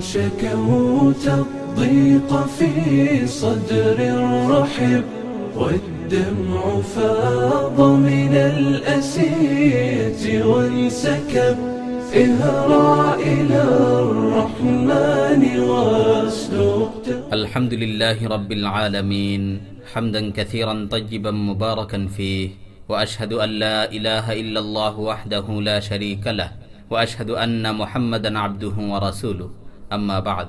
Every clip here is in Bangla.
شكوت الضيق في صدر رحب والدمع فاض من الأسية وانسكب اهرع إلى الرحمن واسلك الحمد لله رب العالمين حمدا كثيرا طيبا مباركا فيه وأشهد أن لا إله إلا الله وحده لا شريك له وأشهد أن محمدا عبده ورسوله. আম্মা বাদ।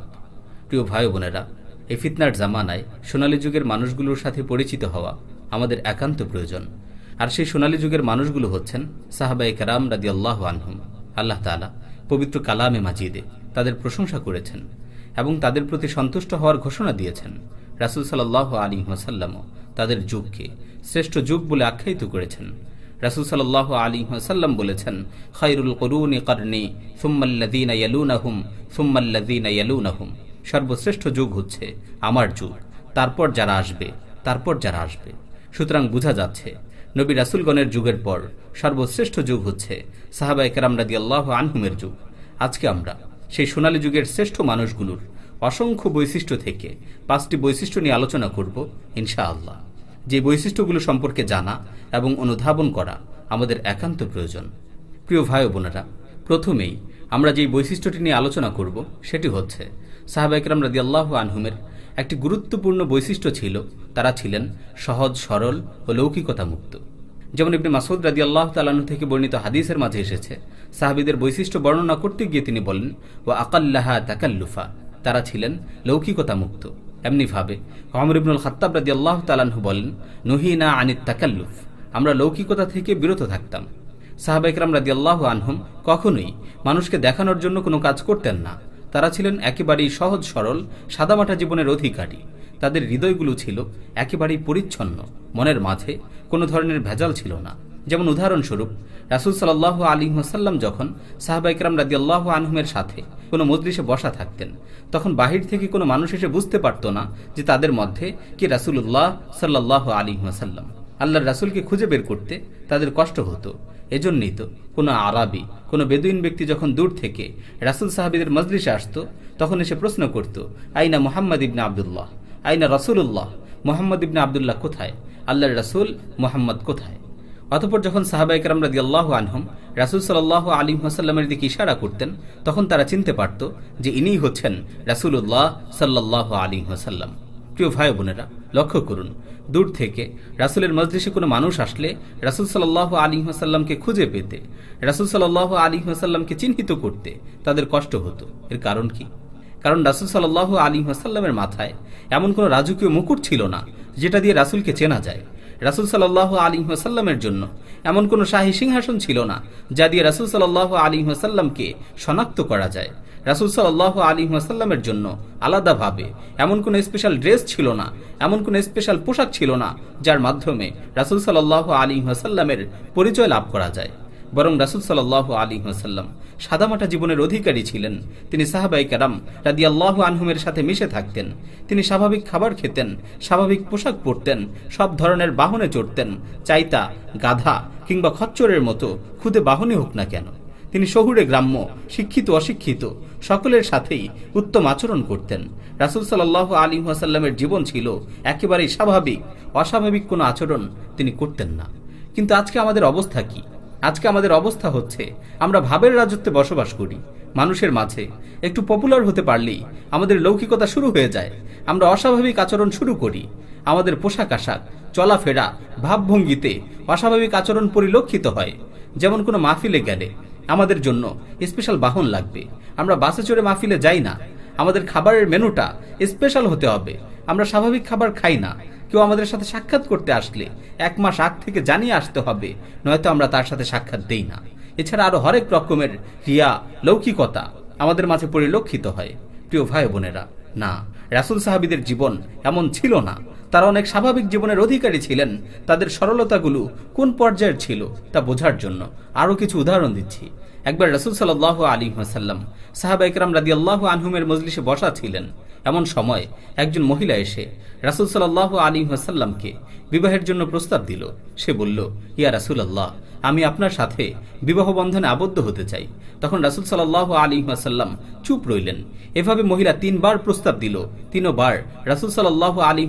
প্রিয় ভাই বোনেরা, এই ফিতনার জামানায় সোনালী যুগের মানুষগুলোর সাথে পরিচিত হওয়া আমাদের একান্ত প্রয়োজন। আর সেই সোনালী যুগের মানুষগুলো হচ্ছেন সাহাবাই কারাম রাদি আল্লাহ আনহুম। আল্লাহ তালা পবিত্র কালামে মাজিদে তাদের প্রশংসা করেছেন এবং তাদের প্রতি সন্তুষ্ট হওয়ার ঘোষণা দিয়েছেন। রাসুল সাল্লাহ আলী ওসাল্লামও তাদের যুগকে শ্রেষ্ঠ যুগ বলে আখ্যায়িত করেছেন। রাসুল সাল্লাহ আলী ওয়াসাল্লাম বলেছেন খাইরুল করুন কারণে সুম্মাল্লাদিন ইয়ালুনাহুম সর্বশ্রেষ্ঠ যুগ হচ্ছে আমার যুগ। তারপর যারা আসবে, তারপর যারা আসবে। সুতরাং বোঝা যাচ্ছে, নবী রাসুলগণের যুগের পর সর্বশ্রেষ্ঠ যুগ হচ্ছে সাহাবা একরাম রাদি আল্লাহ আনহুমের যুগ। আজকে আমরা সেই সোনালী যুগের শ্রেষ্ঠ মানুষগুলোর অসংখ্য বৈশিষ্ট্য থেকে পাঁচটি বৈশিষ্ট্য নিয়ে আলোচনা করব ইনশা আল্লাহ যে বৈশিষ্ট্যগুলো সম্পর্কে জানা এবং অনুধাবন করা আমাদের একান্ত প্রয়োজন। প্রিয় ভাই বোনেরা, প্রথমেই আমরা যেই বৈশিষ্ট্যটি নিয়ে আলোচনা করব সেটি হচ্ছে, সাহাবা একরাম রাদি আল্লাহ আনহুমের একটি গুরুত্বপূর্ণ বৈশিষ্ট্য ছিল, তারা ছিলেন সহজ, সরল ও লৌকিকতা মুক্ত যেমন ইবনে মাসুদ রাজি আল্লাহ তালানু থেকে বর্ণিত হাদিসের মাঝে এসেছে, সাহাবিদের বৈশিষ্ট্য বর্ণনা করতে গিয়ে তিনি বলেন ও আকাল্লাহা তাকাল্লুফা তারা ছিলেন লৌকিকতা মুক্ত এমনিভাবে। অমর ইবনুল খাত্তাব রাজি আল্লাহ তালাহু বলেন, নহিনা আনিত তাকাল্লুফ। আমরা লৌকিকতা থেকে বিরত থাকতাম। সাহাবাইকরাম রাজি আল্লাহ আনহুম কখনোই মানুষকে দেখানোর জন্য কোনো কাজ করতেন না। তারা ছিলেন একেবারেই সহজ সরল, সাদামাটা জীবনের অধিকারী। তাদের হৃদয়গুলো ছিল একেবারেই পরিচ্ছন্ন, মনের মাঝে কোনো ধরনের ভেজাল ছিল না। যেমন উদাহরণস্বরূপ, রাসুল সাল্লাহ আলী হাসাল্লাম যখন সাহাবাইকরাম রাজি আল্লাহ আনহুমের সাথে কোনো মজলিসে বসা থাকতেন, তখন বাহির থেকে কোনো মানুষ এসে বুঝতে পারত না যে তাদের মধ্যে কি রাসুল্লাহ সাল্লাহ আলী হাসাল্লাম আল্লাহর রাসুলকে খুঁজে বের করতে তাদের কষ্ট হতো। এজন্যই তো কোনো আরবি, কোনো বেদুইন ব্যক্তি যখন দূর থেকে রাসুল সাহাবিদের মজলিসে আসত, তখন এসে প্রশ্ন করত, আইনা মোহাম্মদ ইবনা আবদুল্লাহ? আইনা রসুল্লাহ মোহাম্মদ ইবনা আবদুল্লাহ কোথায়? আল্লাহর রাসুল মোহাম্মদ কোথায়? অতপর যখন সাহাবা একরাম রাজি আল্লাহ আনহম রাসুল সাল্লাহ আলী হাসাল্লামের দিকে ইশারা করতেন, তখন তারা চিনতে পারত যে ইনিই হচ্ছেন রাসুল্লাহ সাল্লাহ আলী হাসাল্লাম প্রিয় ভাই বোনেরা, লক্ষ্য করুন, দূর থেকে রাসুলের মজলিসে কোনো মানুষ আসলে রাসুল সাল্লাহ আলী হাসাল্লামকে খুঁজে পেতে, রাসুল সাল্লাহ আলী হাসাল্লামকে চিহ্নিত করতে তাদের কষ্ট হতো। এর কারণ কি? কারণ রাসুল সাল্লাহ আলী হাসাল্লামের মাথায় এমন কোনো রাজকীয় মুকুট ছিল না যেটা দিয়ে রাসুলকে চেনা যায়। রাসুল সাল্লাহ আলী হাসাল্লামের জন্য এমন কোনো শাহী সিংহাসন ছিল না যা দিয়ে রাসুল সাল্লাহ আলী হাসাল্লামকে শনাক্ত করা যায়। রাসুল সাল্লাহ আলী হাসাল্লামের জন্য আলাদাভাবে এমন কোনো স্পেশাল ড্রেস ছিল না, এমন কোনো স্পেশাল পোশাক ছিল না যার মাধ্যমে রাসুল সাল্লাহ আলী হাসাল্লামের পরিচয় লাভ করা যায়। বরং রাসুল সাল্লাহ আলী হাসাল্লাম সাদামাটা জীবনের অধিকারী ছিলেন। তিনি সাহাবাই কারাম রাদি আল্লাহ আনহুমের সাথে মিশে থাকতেন। তিনি স্বাভাবিক খাবার খেতেন, স্বাভাবিক পোশাক পরতেন, সব ধরনের বাহনে চড়তেন, চাইতা, গাধা কিংবা খচ্চরের মতো, খুদে বাহনে হোক না কেন। তিনি শহুরে গ্রাম্য, শিক্ষিত, অশিক্ষিত, সকলের সাথেই উত্তম আচরণ করতেন। রাসুল সাল্লাহ আলী আসাল্লামের জীবন ছিল একেবারেই স্বাভাবিক, অস্বাভাবিক কোনো আচরণ তিনি করতেন না। কিন্তু আজকে আমাদের অবস্থা কি? আজকে আমাদের অবস্থা হচ্ছে, আমরা ভাবের রাজত্বে বসবাস করি, মানুষের মাঝে। একটু পপুলার হতে পারলেই আমাদের লৌকিকতা শুরু হয়ে যায়, আমরা অস্বাভাবিক আচরণ শুরু করি, আমাদের পোশাক আশাক, চলাফেরা, ভাবভঙ্গিতে অস্বাভাবিক আচরণ পরিলক্ষিত হয়। যেমন কোনো মাহফিলে গেলে, আমাদের জন্য স্পেশাল বাহন লাগবে, আমরা বাসে চড়ে মাহফিলে যাই না, আমাদের খাবারের মেনুটা স্পেশাল হতে হবে, আমরা স্বাভাবিক খাবার খাই না কেউ আমাদের সাথে সাক্ষাৎ করতে আসলে, এক মাস আগ থেকে জানিয়ে আসতে হবে, নয়তো আমরা তার সাথে সাক্ষাৎ দেই না। এছাড়া আরও হরেক রকমের রিয়া লৌকিকতা আমাদের মাঝে পরিলক্ষিত হয়। প্রিয় ভাই বোনেরা, না, রাসুল সাহাবিদের জীবন এমন ছিল না। তারা অনেক স্বাভাবিক জীবনের অধিকারী ছিলেন। তাদের সরলতাগুলো কোন পর্যায়ের ছিল তা বোঝার জন্য আরও কিছু উদাহরণ দিচ্ছি। একবার রসুল সাল্লাহ আলী হাসাল্লাম সাহাবা ইকরাম রাদি আল্লাহ আনহুমের মজলিসে বসা ছিলেন। এমন সময় একজন মহিলা এসে রাসুল সাল্লাহ আলী বিবাহের জন্য প্রস্তাব দিল। সে বলল, ইয়া রাসুল আল্লাহ আমি আপনার সাথে বিবাহ বন্ধনে আবদ্ধ হতে চাই। তখন রাসুল সাল আলী চুপ রইলেন। এভাবে মহিলা তিনবার প্রস্তাব দিল, তিনবার রাসুল সাল আলী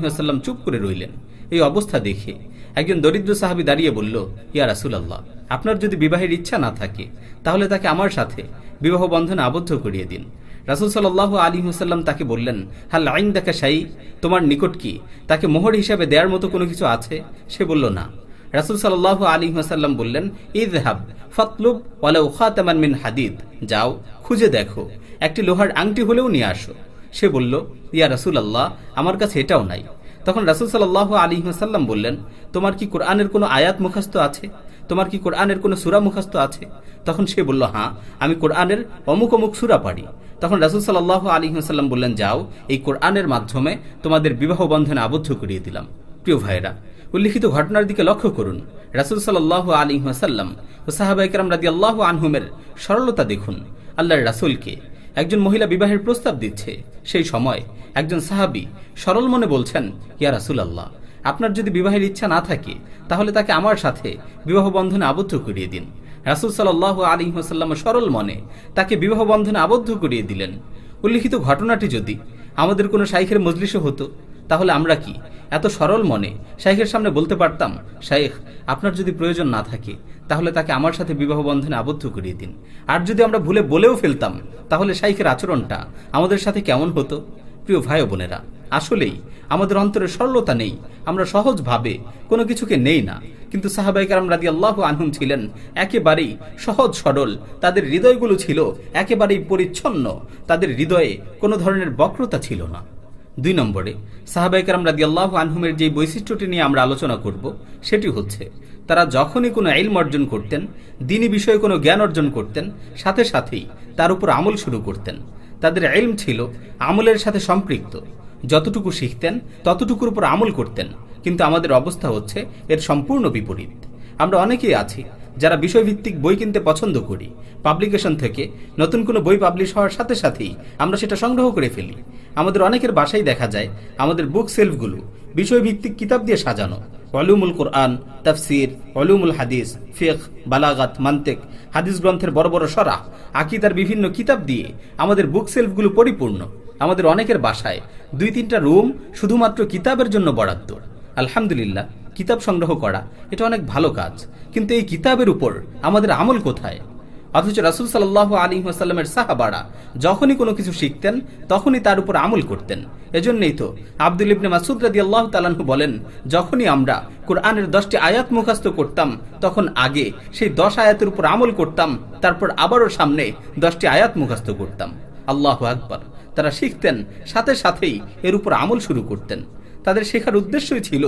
চুপ করে রইলেন। এই অবস্থা দেখে একজন দরিদ্র সাহাবি দাঁড়িয়ে বলল, ইয়া রাসুল আল্লাহ আপনার যদি বিবাহের ইচ্ছা না থাকে, তাহলে তাকে আমার সাথে বিবাহ বন্ধনে আবদ্ধ করিয়ে দিন। রাসুল সাল্লাহ আলী হুসাল্লাম তাকে বললেন, হাল আইন দেখা সাই তোমার নিকট কি? তাকে মোহর হিসাবে দেওয়ার মতো কোনো কিছু আছে? সে বলল, না। রাসুল সাল্লাহ আলী হুসাল্লাম বললেন ঈদ হাব ফতলুব ওয়ালা খাতামান মিন হাদিদ। যাও, খুঁজে দেখো। একটি লোহার আংটি হলেও নিয়ে আসো। সে বলল, ইয়া রাসুল আল্লাহ আমার কাছে এটাও নাই। তখন রাসুল সাল্লাহ আলী হাসাল্লাম বললেন, তোমার কি কোরআনের কোনো আয়াত মুখস্থ আছে? তোমার কি কোরআনের কোনো সুরা মুখস্থ আছে? তখন সে বলল হ্যাঁ আমি কোরআনের অমুক অমুক সুরা পারি তখন রাসুল সাল্লাহ আলী হাসাল্লাম বললেন, যাও, এই কোরআনের মাধ্যমে তোমাদের বিবাহ বন্ধনে আবদ্ধ করিয়ে দিলাম। প্রিয় ভাইরা উল্লিখিত ঘটনার দিকে লক্ষ্য করুন। রাসুল সাল্লাহ আলী হাসাল্লাম ও সাহাবাইকরাম রাজি আল্লাহ আনহুমের সরলতা দেখুন। আল্লাহর রাসুলকে একজন মহিলা বিবাহের প্রস্তাব দিচ্ছে। সেই সময় একজন সাহাবি সরল মনে বলছেন, ইয়া রাসুল আল্লাহ আপনার যদি বিবাহের ইচ্ছা না থাকে, তাহলে তাকে আমার সাথে বিবাহ বন্ধনে আবদ্ধ করিয়ে দিন। রাসুল সাল্লাহ আলী হাসাল্লাম সরল মনে তাকে বিবাহ বন্ধনে আবদ্ধ করিয়ে দিলেন। উল্লিখিত ঘটনাটি যদি আমাদের কোনো শাইখের মজলিসও হতো, তাহলে আমরা কি এত সরল মনে শাইখের সামনে বলতে পারতাম, শাইখ, আপনার যদি প্রয়োজন না থাকে, তাহলে তাকে আমার সাথে বিবাহ বন্ধনে আবদ্ধ করিয়ে দিন। আর যদি আমরা ভুলে বলেও ফেলতাম, তাহলে শাইখের আচরণটা আমাদের সাথে কেমন হতো? প্রিয় ভাই বোনেরা আসলেই, আমাদের অন্তরে সরলতা নেই, আমরা সহজভাবে কোনো কিছুকে নেই না। কিন্তু সাহাবাইকার রাদি আল্লাহ আনহুম ছিলেন একেবারেই সহজ সরল, তাদের হৃদয়গুলো ছিল একেবারেই পরিচ্ছন্ন, তাদের হৃদয়ে কোনো ধরনের বক্রতা ছিল না। দুই নম্বরে সাহাবাইকার রাদি আল্লাহ আনহুমের যে বৈশিষ্ট্যটি নিয়ে আমরা আলোচনা করব, সেটি হচ্ছে, তারা যখনই কোনো এলম অর্জন করতেন, দিনী বিষয়ে কোনো জ্ঞান অর্জন করতেন, সাথে সাথেই তার উপর আমল শুরু করতেন। তাদের এলম ছিল আমলের সাথে সম্পৃক্ত। যতটুকু শিখতেন, ততটুকুর উপর আমল করতেন। কিন্তু আমাদের অবস্থা হচ্ছে এর সম্পূর্ণ বিপরীত। আমরা অনেকেই আছি যারা বিষয়ভিত্তিক বই কিনতে পছন্দ করি। পাবলিকেশন থেকে নতুন কোনো বই পাবলিশ হওয়ার সাথে সাথেই আমরা সেটা সংগ্রহ করে ফেলি। আমাদের অনেকের বাসায় দেখা যায় আমাদের বুক সেলফগুলো বিষয়ভিত্তিক কিতাব দিয়ে সাজানো। অলুমুল কোরআন, তফসির অলুমুল হাদিস ফেক বালাগাত, মান্তেক, হাদিস গ্রন্থের বড় বড় সরাহ, আকিদার বিভিন্ন কিতাব দিয়ে আমাদের বুক সেলফগুলো পরিপূর্ণ। আমাদের অনেকের বাসায় দুই তিনটা রুম শুধুমাত্র কিতাবের জন্য বরাদ্দ। আলহামদুলিল্লাহ, কিতাব সংগ্রহ করা, এটা অনেক ভালো কাজ। কিন্তু এই কিতাবের উপর আমাদের আমল কোথায়? অথচ রাসুল সাল্লাহ আলী আসাল্লামের সাহাবাড়া যখনই কোনো কিছু শিখতেন, তখনই তার উপর আমল করতেন। এজন্যই তো আব্দুল ইবনে মাসুদ রাদি আল্লাহ তালাহু বলেন, যখনই আমরা কোরআনের দশটি আয়াত মুখাস্ত করতাম, তখন আগে সেই দশ আয়াতের উপর আমল করতাম, তারপর আবারও সামনে দশটি আয়াত মুখাস্ত করতাম। আল্লাহ আকবর। তারা শিখতেন, সাথে সাথেই এর উপর আমল শুরু করতেন। তাদের শেখার উদ্দেশ্যই ছিল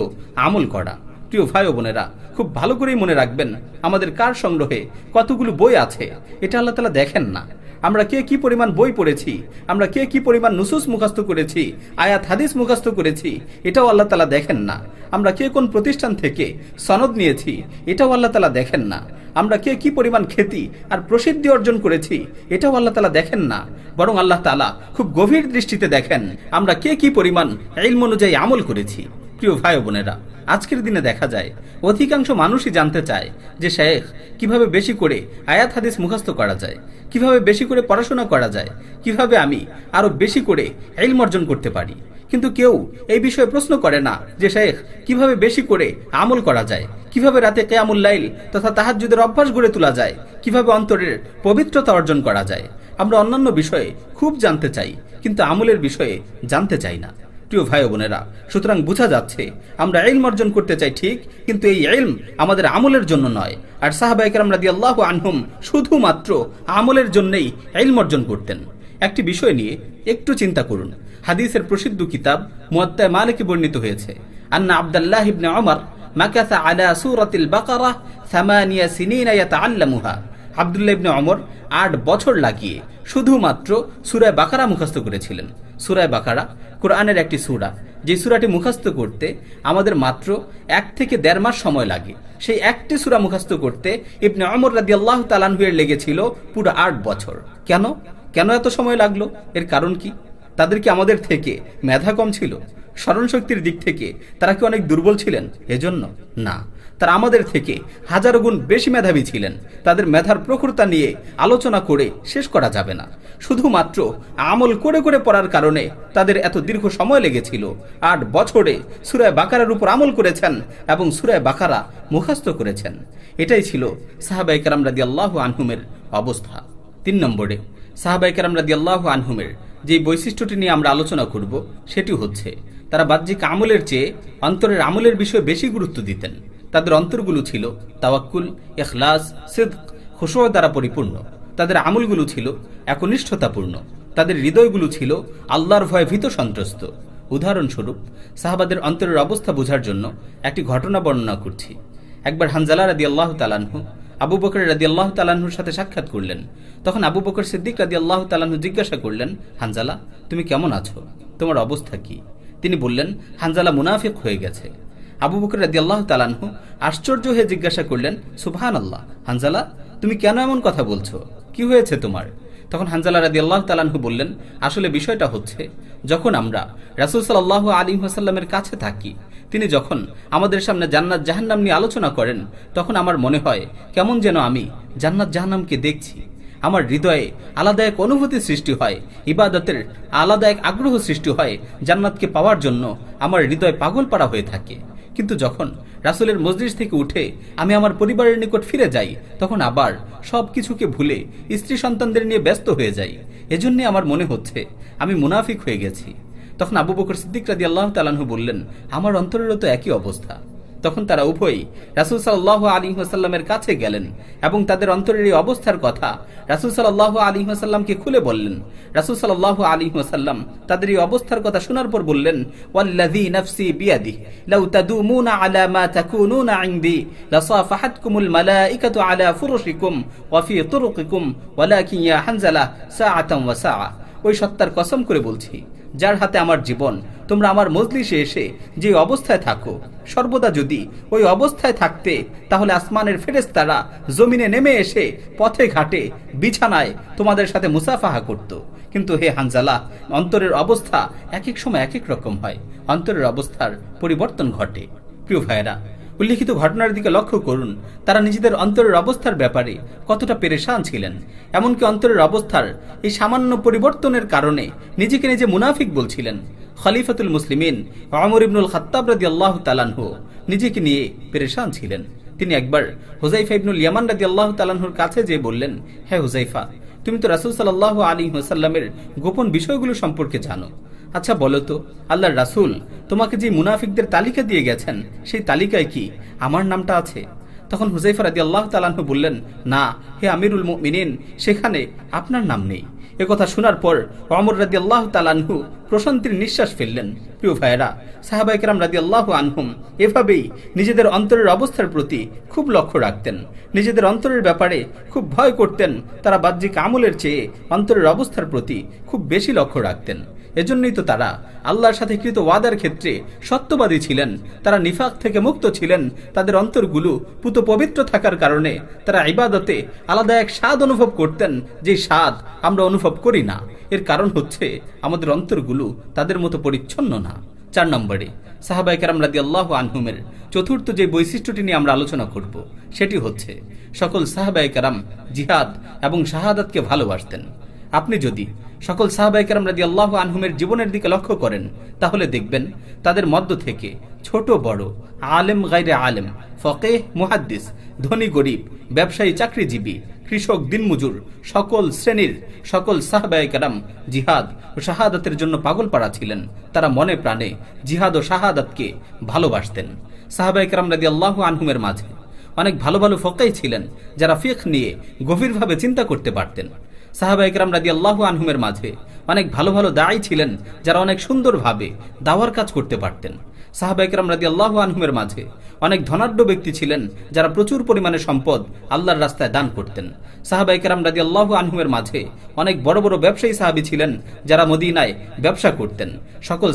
আমল করা। প্রিয় ভাই বোনেরা, খুব ভালো করেই মনে রাখবেন আমাদের কার সংগ্রহে কতগুলো বই আছে, এটা আল্লাহ তালা দেখেন না। আমরা কে কি পরিমাণ বই পড়েছি? আমরা কে কি পরিমাণ নুসুস মুখাস্ত করেছি? আয়াত, হাদিস মুখাস্ত করেছি? এটাও আল্লাহ তালা দেখেন না। আমরা কে কোন প্রতিষ্ঠান থেকে সনদ নিয়েছি? এটাও আল্লাহ তালা দেখেন না। আমরা কে কি পরিমাণ খ্যাতি আর প্রসিদ্ধি অর্জন করেছি? এটাও আল্লাহ তালা দেখেন না। বরং আল্লাহ তালা খুব গভীর দৃষ্টিতে দেখেন, আমরা কে কি পরিমাণ ইলম অনুযায়ী আমল করেছি। প্রিয় ভাই বোনেরা, আজকের দিনে দেখা যায়, অধিকাংশ মানুষই জানতে চায় যে শেখ কীভাবে বেশি করে আয়াত হাদিস মুখস্থ করা যায়, কীভাবে বেশি করে পড়াশোনা করা যায়, কীভাবে আমি আরও বেশি করে এলম অর্জন করতে পারি। কিন্তু কেউ এই বিষয়ে প্রশ্ন করে না যে শেখ কীভাবে বেশি করে আমল করা যায়, কীভাবে রাতে কেয়ামুল লাইল তথা তাহাজুদের অভ্যাস গড়ে তোলা যায়, কীভাবে অন্তরের পবিত্রতা অর্জন করা যায়। আমরা অন্যান্য বিষয়ে খুব জানতে চাই, কিন্তু আমলের বিষয়ে জানতে চাই না। প্রিয় ভাই বোনেরা, সুতরাং বোঝা যাচ্ছে, আমরা এলম অর্জন করতে চাই ঠিক, কিন্তু এই এলম আমাদের আমলের জন্য নয়। আর সাহাবাইকার রাদি আল্লাহ আনহুম শুধুমাত্র আমলের জন্যই এলম অর্জন করতেন। একটি বিষয় নিয়ে একটু চিন্তা করুন। হাদিসের প্রসিদ্ধ কিতাব মুয়াত্তা মালিকে বর্ণিত হয়েছে, আন্না আব্দুল্লাহ ইবনে ওমর মাকাসা আলা সূরাতিল বাকারা সামানিয়া সিনিনা ইয়াতাআল্লামুহা। আবদুল্লাহ ইবনে অমর আট বছর লাগিয়ে শুধুমাত্র সুরায় বাকারা মুখস্থ করেছিলেন। সুরায় বাকারা কোরআনের একটি সুরা। যে সুরাটি মুখস্থ করতে আমাদের মাত্র এক থেকে দেড় মাস সময় লাগে। সেই একটি সুরা মুখস্থ করতে ইবনে অমর রাদি আল্লাহ তালানহুয়ের লেগেছিল পুরো আট বছর। কেন? কেন এত সময় লাগল? এর কারণ কি? তাদের কি আমাদের থেকে মেধা কম ছিল? স্মরণ শক্তির দিক থেকে তারা কি অনেক দুর্বল ছিলেন? এজন্য না। তারা আমাদের থেকে হাজারো গুণ বেশি মেধাবী ছিলেন। তাদের মেধার প্রখরতা নিয়ে আলোচনা করে শেষ করা যাবে না। শুধুমাত্র আমল করে করে পড়ার কারণে তাদের এত দীর্ঘ সময় লেগেছিল। আট বছরে সুরায় বাকারার উপর আমল করেছেন এবং সুরায় বাকারা মুখাস্ত করেছেন। এটাই ছিল সাহাবাই কারাম রাদি আল্লাহ আনহুমের অবস্থা। তিন নম্বরে সাহাবাই কারাম রাদি আল্লাহ আনহুমের যে বৈশিষ্ট্যটি নিয়ে আমরা আলোচনা করব, সেটি হচ্ছে তারা বাহ্যিক আমলের চেয়ে অন্তরের আমলের বিষয়ে বেশি গুরুত্ব দিতেন। তাদের অন্তরগুলো ছিল তাওয়াক্কুল এখলাস সিদ্ক খুশো দ্বারা পরিপূর্ণ। তাদের আমলগুলো ছিল একনিষ্ঠতাপূর্ণ। তাদের হৃদয়গুলো ছিল আল্লাহর ভয়ে ভীত সন্ত্রস্ত। উদাহরণস্বরূপ, সাহাবাদের অন্তরের অবস্থা বোঝার জন্য একটি ঘটনা বর্ণনা করছি। একবার হানজালা রাদি আল্লাহ তালানহু আবু বকর রাদি আল্লাহ তালাহুর সাথে সাক্ষাৎ করলেন। তখন আবু বকর সিদ্দিক রাদি আল্লাহ তালাহু জিজ্ঞাসা করলেন, হানজালা, তুমি কেমন আছো? তোমার অবস্থা কি? তিনি বললেন, হানজালা মুনাফিক হয়ে গেছে। আবু বকর রাদি আল্লাহ তালানহু আশ্চর্য হয়ে জিজ্ঞাসা করলেন সুবহান আল্লাহ হানজালা, তুমি কেন এমন কথা বলছো? কি হয়েছে তোমার? তখন হানজালা রাদি আল্লাহ তালানহু বললেন, আসলে বিষয়টা হচ্ছে, যখন আমরা রাসুল সাল্লাহ আলী হাসাল্লামের কাছে থাকি, তিনি যখন আমাদের সামনে জান্নাত জাহান্নাম নিয়ে আলোচনা করেন, তখন আমার মনে হয় কেমন যেন আমি জান্নাত জাহান্নামকে দেখছি। আমার হৃদয়ে আলাদা এক অনুভূতি সৃষ্টি হয়, ইবাদতের আলাদা এক আগ্রহ সৃষ্টি হয় জান্নাতকে পাওয়ার জন্য আমার হৃদয় পাগল পাড়া হয়ে থাকে। কিন্তু যখন রাসুলের মসজিদ থেকে উঠে আমি আমার পরিবারের নিকট ফিরে যাই, তখন আবার সব কিছুকে ভুলে স্ত্রী সন্তানদের নিয়ে ব্যস্ত হয়ে যাই। এজন্য আমার মনে হচ্ছে আমি মুনাফিক হয়ে গেছি। তখন আবু বকর সিদ্দিক রাজি আল্লাহ তালাহু বললেন, আমার অন্তরেরও তো একই অবস্থা। তখন তারা উভয়ই রাসুল সাল্লাহ আলী হাসাল্লামের কাছে গেলেন এবং তাদের অন্তরের এই অবস্থার কথা রাসুল সাল্লাহ আলী হাসাল্লামকে খুলে বললেন। রাসুল সাল্লাহ আলী হাসাল্লাম তাদের এই অবস্থার কথা শোনার পর বললেন, ওয়াল্লাযী নাফসি বিয়াদি লাউ তাদুমুনা আলা মা তাকুনুনা ইনদি, লাসাফাহাতকুমুল মালাইকাতু আলা ফুরুশিকুম, ওয়া ফি তুরুকিকুম, ওয়ালাকিন ইয়া হানজালা সাআতাম ওয়া সাআ। ওই সত্তার কসম করে বলছি, যার হাতে আমার জীবন তোমরা আমার মজলিসে এসে যে অবস্থায় থাকো, সর্বদা যদি ওই অবস্থায় থাকতে, তাহলে আসমানের ফেরেস তারা জমিনে নেমে এসে পথে ঘাটে, বিছানায় তোমাদের সাথে মুসাফাহা করত। কিন্তু হে হানজালা অন্তরের অবস্থা এক এক সময় এক এক রকম হয়। অন্তরের অবস্থার পরিবর্তন ঘটে। প্রিয় ভাইয়েরা, উল্লিখিত ঘটনার দিকে লক্ষ্য করুন, তারা নিজেদের অন্তরের অবস্থার ব্যাপারে কতটা পেরেশান ছিলেন। এমনকি অন্তরের অবস্থার এই সামান্য পরিবর্তনের কারণে নিজেকে নিজে মুনাফিক বলছিলেন। খলিফাতুল মুসলিমিন অমর ইবনুল খত্তাব রাদি আল্লাহ তালানহু নিজেকে নিয়ে পেরেশান ছিলেন। তিনি একবার হুজাইফা ইবনুল ইয়ামান রাদি আল্লাহ তালানহুর কাছে যে বললেন হ্যাঁ হুজাইফা তুমি তো রাসুল সাল্লাহ আলী হোসাল্লামের গোপন বিষয়গুলো সম্পর্কে জানো। আচ্ছা বলো তো, আল্লাহর রাসুল তোমাকে যে মুনাফিকদের তালিকা দিয়ে গেছেন, সেই তালিকায় কি আমার নামটা আছে? তখন হুজাইফা রাদি আল্লাহ তালাহু বললেন, না, হে আমিরুল মিনিন সেখানে আপনার নাম নেই। কথা শোনার পর অমর রাদি আল্লাহ তালানহু প্রশান্তির নিঃশ্বাস ফেললেন। প্রিয় ভাইয়েরা সাহাবাইকরাম রাদি আল্লাহ আনহুম এভাবেই নিজেদের অন্তরের অবস্থার প্রতি খুব লক্ষ্য রাখতেন। নিজেদের অন্তরের ব্যাপারে খুব ভয় করতেন, তারা বাহ্যিক আমলের চেয়ে অন্তরের অবস্থার প্রতি খুব বেশি লক্ষ্য রাখতেন। এজন্যই তো তারা আল্লাহর সাথে কৃত ওয়াদার ক্ষেত্রে সত্যবাদী ছিলেন। তারা নিফাক থেকে মুক্ত ছিলেন। তাদের অন্তরগুলো পুত পবিত্র থাকার কারণে তারা ইবাদতে আলাদা এক স্বাদ অনুভব করতেন, যে স্বাদ আমরা অনুভব করি না। এর কারণ হচ্ছে আমাদের অন্তরগুলো তাদের মতো পরিচ্ছন্ন না। চার নম্বরে সাহাবাই কারাম রাদি আল্লাহ আনহুমের চতুর্থ যে বৈশিষ্ট্যটি নিয়ে আমরা আলোচনা করব, সেটি হচ্ছে সকল সাহাবাই কারাম জিহাদ এবং শাহাদাতকে ভালোবাসতেন। আপনি যদি সকল সাহাবাইকার রাজি আল্লাহ আনহুমের জীবনের দিকে লক্ষ্য করেন, তাহলে দেখবেন তাদের মধ্য থেকে ছোট, বড়, আলেম গাইরে আলেম ফকে মুহাদ্দিস, ধনী গরিব, ব্যবসায়ী, চাকরিজীবী, কৃষক, দিনমজুর, সকল শ্রেণির, সকল সাহাবাইকারাম জিহাদ ও শাহাদাতের জন্য পাগল পাড়া ছিলেন। তারা মনে প্রাণে জিহাদ ও শাহাদাতকে ভালোবাসতেন। সাহাবাইকারাম রাজি আল্লাহ আনহুমের মাঝে অনেক ভালো ভালো ফকাই ছিলেন, যারা ফিখ নিয়ে গভীরভাবে চিন্তা করতে পারতেন। সাহাবা একরাম রাজি আল্লাহ আনহুমের মাঝে অনেক ভালো ভালো দায়ী ছিলেন, যারা অনেক সুন্দরভাবে দাওয়ার কাজ করতে পারতেন। সাহাবা একরাম রাজি আল্লাহ আনহুমের মাঝে অনেক ধনাঢ্য ব্যক্তি ছিলেন, যারা প্রচুর পরিমাণে সম্পদ আল্লাহর রাস্তায় দান করতেন। সাহাবা একরাম রাজি আল্লাহ আনহুমের মাঝে অনেক বড় বড় ব্যবসায়ী সাহাবি ছিলেন, যারা মদিনায় ব্যবসা করতেন। সকল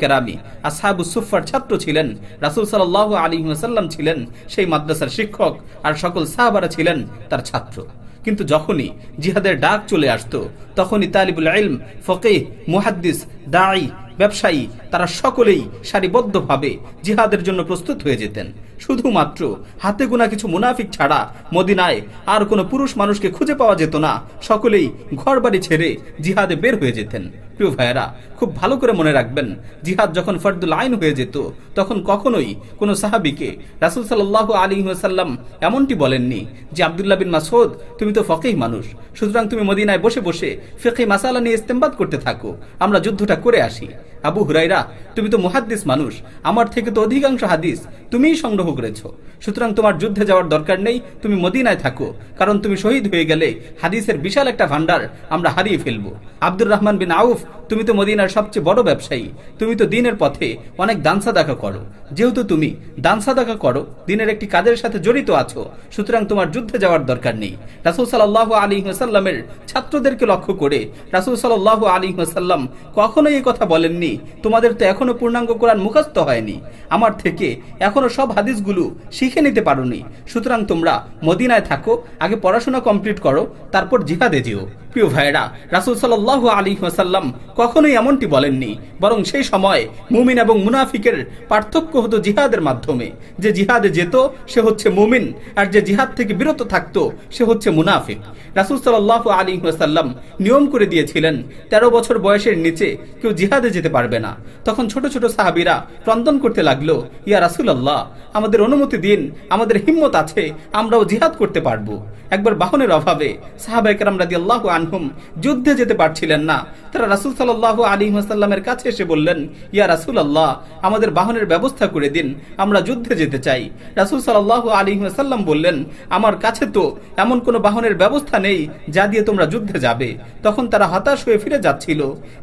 কেরামি আর সাহাবু সুফার ছাত্র ছিলেন, রাসুল সাল্লাহ আলী সাল্লাম ছিলেন, সেই মাদ্রাসার শিক্ষক আর সকল সাহাবারা ছিলেন তার ছাত্র। কিন্তু যখনই জিহাদের ডাক চলে আসত তখনই তালিবুল ইলম ফকেহ মুহাদ্দিস দাঈ ব্যবসায়ী, তারা সকলেই সারিবদ্ধভাবে জিহাদের জন্য প্রস্তুত হয়ে যেতেন। শুধুমাত্র হাতে গোনা কিছু মুনাফিক ছাড়া মদিনায় আর কোনো পুরুষ মানুষকে খুঁজে পাওয়া যেত না, সকলেই ঘর ছেড়ে জিহাদে বের হয়ে যেতেন। প্রিয় ভাইয়েরা, খুব ভালো করে মনে রাখবেন, জিহাদ যখন ফর্দুল আইন হয়ে যেত, তখন কখনোই কোনো সাহাবিকে রাসুল সাল্লাহ আলী সাল্লাম এমনটি বলেননি যে, আবদুল্লাহ বিন মাসুদ তুমি তো ফকেই মানুষ, সুতরাং তুমি মদিনায় বসে বসে ফেকে মাসালা নিয়ে ইস্তেমবাদ করতে থাকো, আমরা যুদ্ধটা করে আসি। আবু হুরাইরা, তুমি তো মুহাদ্দিস মানুষ, আমার থেকে তো অধিকাংশ হাদিস তুমিই সংগ্রহ করেছ। সুতরাং তোমার যুদ্ধে যাওয়ার দরকার নেই, তুমি মদিনায় থাকো, কারণ তুমি শহীদ হয়ে গেলে হাদিসের বিশাল একটা ভান্ডার আমরা হারিয়ে ফেলব। আব্দুর রহমান বিন আউফ, তুমি তো মদিনার সবচেয়ে বড় ব্যবসায়ী, তুমি তো দিনের পথে অনেক দানসা দেখা করো। যেহেতু তুমি দানসা দেখা করো, দিনের একটি কাজের সাথে জড়িত আছো, সুতরাং তোমার যুদ্ধে যাওয়ার দরকার নেই। রাসুল সাল্লাহ আলী সাল্লামের ছাত্রদেরকে লক্ষ্য করে রাসুল সাল্লাহ আলী সাল্লাম কখনোই এই কথা বলেননি তোমাদের তো এখনও পূর্ণাঙ্গ কোরআন মুখস্থ হয়নি। আমার থেকে এখনও সব হাদিসগুলো শিখে নিতে পারোনি। সুতরাং তোমরা মদিনায় থাকো, আগে পড়াশোনা কমপ্লিট করো, তারপর জিহাদে যেও। প্রিয় ভাইরা রাসুল সাল্লাহ আলী ওয়াসাল্লাম কখনোই এমনটি বলেননি, বরং সেই সময় মুমিন এবং মুনাফিকের পার্থক্য হতো জিহাদের মাধ্যমে। যে জিহাদে যেত, সে হচ্ছে মুমিন, আর যে জিহাদ থেকে বিরত থাকতো, সে হচ্ছে মুনাফিক। রাসুল সাল্লাহ আলী ওয়াসাল্লাম নিয়ম করে দিয়েছিলেন, তেরো বছর বয়সের নিচে কেউ জিহাদে যেতে পারবে না। তখন ছোট ছোট সাহাবিরা ক্রন্দন করতে লাগল, ইয়া রাসুল আল্লাহ আমাদের অনুমতি দিন, আমাদের হিম্মত আছে, আমরাও জিহাদ করতে পারব। একবার বাহনের অভাবে সাহাবাইকার রাদি আল্লাহ আনহুম যুদ্ধে যেতে পারছিলেন না। তারা রাসুল সাল্লাহ আলী সাল্লামের কাছে এসে বললেন, ইয়া রাসুল আল্লাহ আমাদের বাহনের ব্যবস্থা করে দিন, আমরা যুদ্ধে যেতে চাই। রাসুল সাল্লাহ আলী সাল্লাম বললেন, আমার কাছে তো এমন কোনো বাহনের ব্যবস্থা নেই যা দিয়ে তোমরা যুদ্ধে যাবে। তখন তারা হতাশ হয়ে ফিরে যাচ্ছিল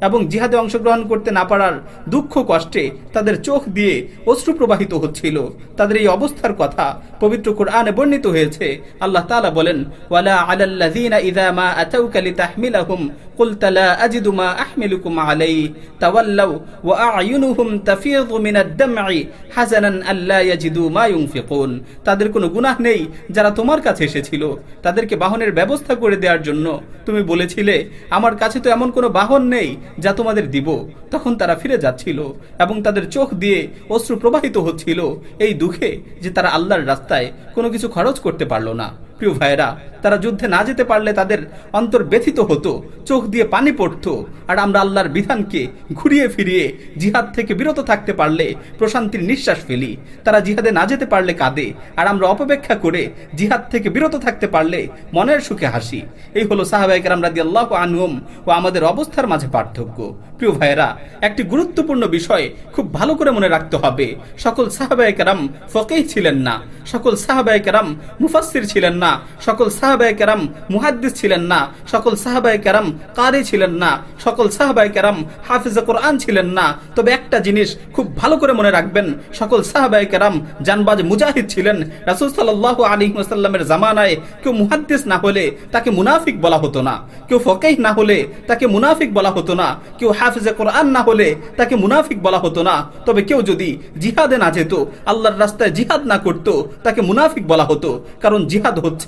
এবং জিহাদে অংশগ্রহণ করতে না পারার দুঃখ কষ্টে তাদের চোখ দিয়ে অশ্রু প্রবাহিত হচ্ছিল তাদের এই অবস্থার কথা পবিত্র কোরআনে বর্ণিত হয়েছে আল্লাহ তাআলা বলেন ওয়ালা আলাল্লাযীনা ইযা মা আতাউকা লিতাহমিলাহুম قلت لا أجد ما أحملكم عليه تولوا وأعينهم تفيض من الدمع حزنا ألا يجدوا ما ينفقون তাদের কোনো গুনাহ নেই যারা তোমার কাছে এসেছিল তাদেরকে বাহনের ব্যবস্থা করে দেওয়ার জন্য তুমি বলেছিলে আমার কাছে তো এমন কোনো বাহন নেই যা তোমাদের দিব তখন তারা ফিরে যাচ্ছিল এবং তাদের চোখ দিয়ে অশ্রু প্রবাহিত হচ্ছিল। এই দুঃখে যে তারা আল্লাহর রাস্তায় কোনো কিছু খরচ করতে পারল না। প্রিয় ভাইরা তারা যুদ্ধে না যেতে পারলে তাদের অন্তর ব্যথিত হতো, চোখ দিয়ে পানি পড়তো, আর আমরা আল্লাহর বিধানকে ঘুরিয়ে ফিরিয়ে জিহাদ থেকে বিরত থাকতে পারলে প্রশান্তির নিঃশ্বাস ফেলি। তারা জিহাদে না যেতে পারলে কাঁদে, আর আমরা অপেক্ষা করে জিহাদ থেকে বিরত থাকতে পারলে মনের সুখে হাসি। এই হলো সাহাবাহিকের আমরা দিয়ে আল্লাহ আনহুম ও আমাদের অবস্থার মাঝে পার্থক্য। প্রিয় ভাইরা একটি গুরুত্বপূর্ণ বিষয় খুব ভালো করে মনে রাখতে হবে। সকল সাহাবাহিকেরাম ফকেই ছিলেন না, সকল সাহাবাহিকেরাম মুফাসির ছিলেন না সকল সাহাবায় কেরাম মুহাদ্দিস ছিলেন না। সকল সাহাবায় কেরাম কারি ছিলেন না। সকল সাহাবায় কেরাম হাফিজ কোরআন ছিলেন না। তবে একটা জিনিস খুব ভালো করে মনে রাখবেন, সকল সাহাবায় কেরাম জানবাজ মুজাহিদ ছিলেন। রাসুল সাল্লাহ আলী ওয়াসাল্লামের জামানায় কেউ মুহাদ্দিস না হলে তাকে মুনাফিক বলা হতো না। কেউ ফকেহ না হলে তাকে মুনাফিক বলা হতো না। কেউ হাফিজে কোরআন না হলে তাকে মুনাফিক বলা হতো না। তবে কেউ যদি জিহাদে না যেত, আল্লাহর রাস্তায় জিহাদ না করত, তাকে মুনাফিক বলা হতো। কারণ জিহাদ হচ্ছে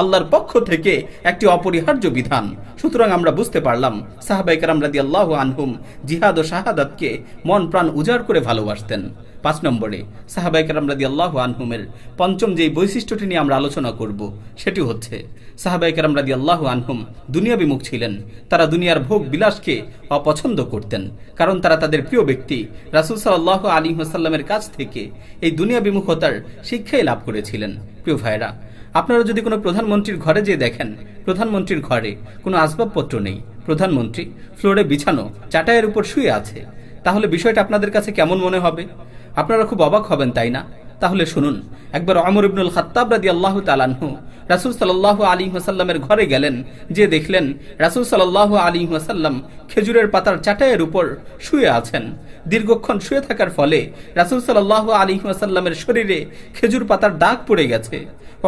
আল্লাহর পক্ষ থেকে একটি অপরিহার্য বিধান। সুতরাং আমরা বুঝতে পারলাম সাহাবাইকার রাদি আল্লাহ আনহুম জিহাদ ও শাহাদাতকে মন প্রাণ উজাড় করে ভালোবাসতেন। পাঁচ নম্বরে সাহাবাইকার রাদি আল্লাহ আনহুমের পঞ্চম যেই বৈশিষ্ট্যটি নিয়ে আমরা আলোচনা করব, সেটি হচ্ছে সাহাবাইকার রাদি আল্লাহ আনহুম দুনিয়া বিমুখ ছিলেন। তারা দুনিয়ার ভোগ বিলাসকে অপছন্দ করতেন, কারণ তারা তাদের প্রিয় ব্যক্তি। রাসুল সাল্লাহ আলী হাসাল্লামের কাছ থেকে এই দুনিয়া বিমুখতার শিক্ষাই লাভ করেছিলেন। প্রিয় ভাইরা আপনারা যদি কোনো প্রধানমন্ত্রীর ঘরে যেয়ে দেখেন, প্রধানমন্ত্রীর ঘরে কোনো আসবাবপত্র নেই, প্রধানমন্ত্রী ফ্লোরে বিছানো, চাটাইয়ের উপর শুয়ে আছে, তাহলে বিষয়টা আপনাদের কাছে কেমন মনে হবে? আপনারা খুব অবাক হবেন, তাই না? তাহলে শুনুন, একবার অমর ইবনুল খাত্তাব রাদি আল্লাহ তালানহু রাসুল সাল্লাহ আলী হাসাল্লামের ঘরে গেলেন যে দেখলেন রাসুল সাল্লাহ আলী হাসাল্লাম খেজুরের পাতার চাটাইয়ের উপর শুয়ে আছেন। দীর্ঘক্ষণ শুয়ে থাকার ফলে রাসুল সাল্লাহ আলী হাসাল্লামের শরীরে খেজুর পাতার দাগ পড়ে গেছে।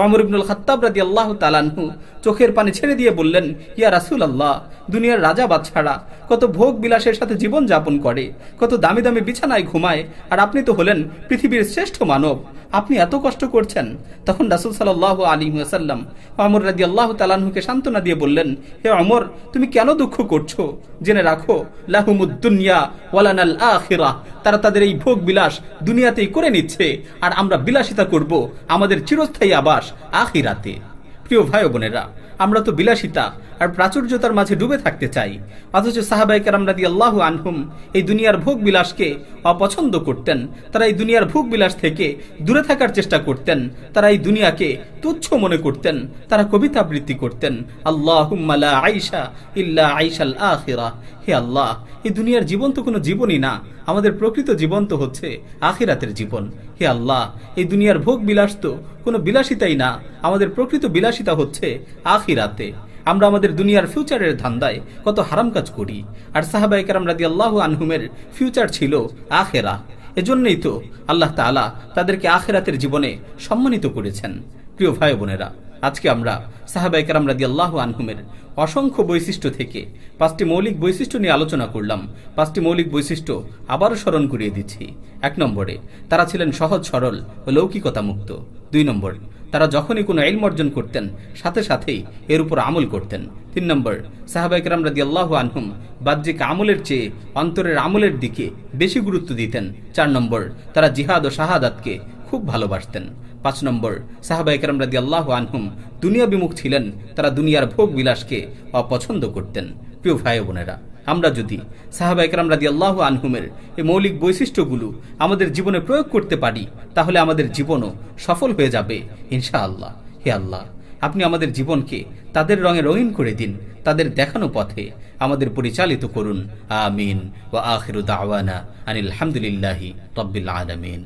অমর ইবনুল খাত্তাব রাজি আল্লাহ তালানহু চোখের পানি ছেড়ে দিয়ে বললেন ইয়া রাসুল আল্লাহ দুনিয়ার রাজা বাচ্চারা কত ভোগ বিলাসের সাথে জীবন যাপন করে। কত দামি দামি বিছানায় ঘুমায়। আর আপনি তো হলেন পৃথিবীর শ্রেষ্ঠ মানব। আপনি এত কষ্ট করছেন। তখন রাসুল সাল্লাহ আলী অমর রাজি আল্লাহ তালাহুকে সান্ত্বনা দিয়ে বললেন, হে অমর তুমি কেন দুঃখ করছ? জেনে রাখো লাহুমুদ্দুনিয়া ওয়ালানাল আখিরা তারা তাদের এই ভোগ বিলাস দুনিয়াতেই করে নিচ্ছে। আর আমরা বিলাসিতা করব আমাদের চিরস্থায়ী আবাস আখিরাতে। প্রিয় ভাই বোনেরা আমরা তো বিলাসিতা আর প্রাচুর্যতার মাঝে ডুবে থাকতে চাই। অথচ সাহাবাই কারাম রাদি আল্লাহ আনহুম এই দুনিয়ার ভোগ বিলাসকে অপছন্দ করতেন। তারা এই দুনিয়ার ভোগ বিলাস থেকে দূরে থাকার চেষ্টা করতেন। তারা এই দুনিয়াকে তুচ্ছ মনে করতেন। তারা কবিতা আবৃত্তি করতেন। আল্লাহ আইসা ইল্লা আইসাল আখিরা। হে আল্লাহ, এই দুনিয়ার জীবন তো কোনো জীবনই না। আমাদের প্রকৃত জীবন তো হচ্ছে আখিরাতের জীবন। হে আল্লাহ, এই দুনিয়ার ভোগ বিলাস তো কোনো বিলাসিতাই না। আমাদের প্রকৃত বিলাসিতা হচ্ছে আখিরাতে আমরা আমাদের দুনিয়ার ফিউচারের ধান্দায় কত হারাম কাজ করি। আর সাহাবাই কারাম রাদি আল্লাহ আনহুমের ফিউচার ছিল আখেরা। এজন্যই তো আল্লাহ তালা তাদেরকে আখেরাতের জীবনে সম্মানিত করেছেন। প্রিয় ভাই বোনেরা, আজকে আমরা সাহাবাই কারাম রাদি আল্লাহ আনহুমের অসংখ্য বৈশিষ্ট্য থেকে পাঁচটি মৌলিক বৈশিষ্ট্য নিয়ে আলোচনা করলাম। পাঁচটি মৌলিক বৈশিষ্ট্য আবারও স্মরণ করিয়ে দিচ্ছি। এক নম্বরে, তারা ছিলেন সহজ, সরল ও লৌকিকতা মুক্ত দুই নম্বর তারা যখনই কোনো এলম অর্জন করতেন, সাথে সাথেই এর উপর আমল করতেন। তিন নম্বর সাহাবাইকরাম রাদি আল্লাহ আনহুম বাহ্যিক আমলের চেয়ে অন্তরের আমলের দিকে বেশি গুরুত্ব দিতেন। চার নম্বর, তারা জিহাদ ও শাহাদাতকে খুব ভালোবাসতেন। পাঁচ নম্বর সাহাবাইকরাম রাদি আল্লাহ আনহুম দুনিয়া বিমুখ ছিলেন, তারা দুনিয়ার ভোগ বিলাসকে অপছন্দ করতেন। প্রিয় ভাই বোনেরা আমরা যদি সাহাবা একরাম আল্লাহ আনহুমের এই মৌলিক বৈশিষ্ট্যগুলো আমাদের জীবনে প্রয়োগ করতে পারি, তাহলে আমাদের জীবনও সফল হয়ে যাবে ইনশা আল্লাহ হে আল্লাহ, আপনি আমাদের জীবনকে তাদের রঙে রঙিন করে দিন, তাদের দেখানো পথে আমাদের পরিচালিত করুন। আমিন। ও আখিরু দাওয়ানা আনিল হামদুলিল্লাহি রব্বিল আলমিন।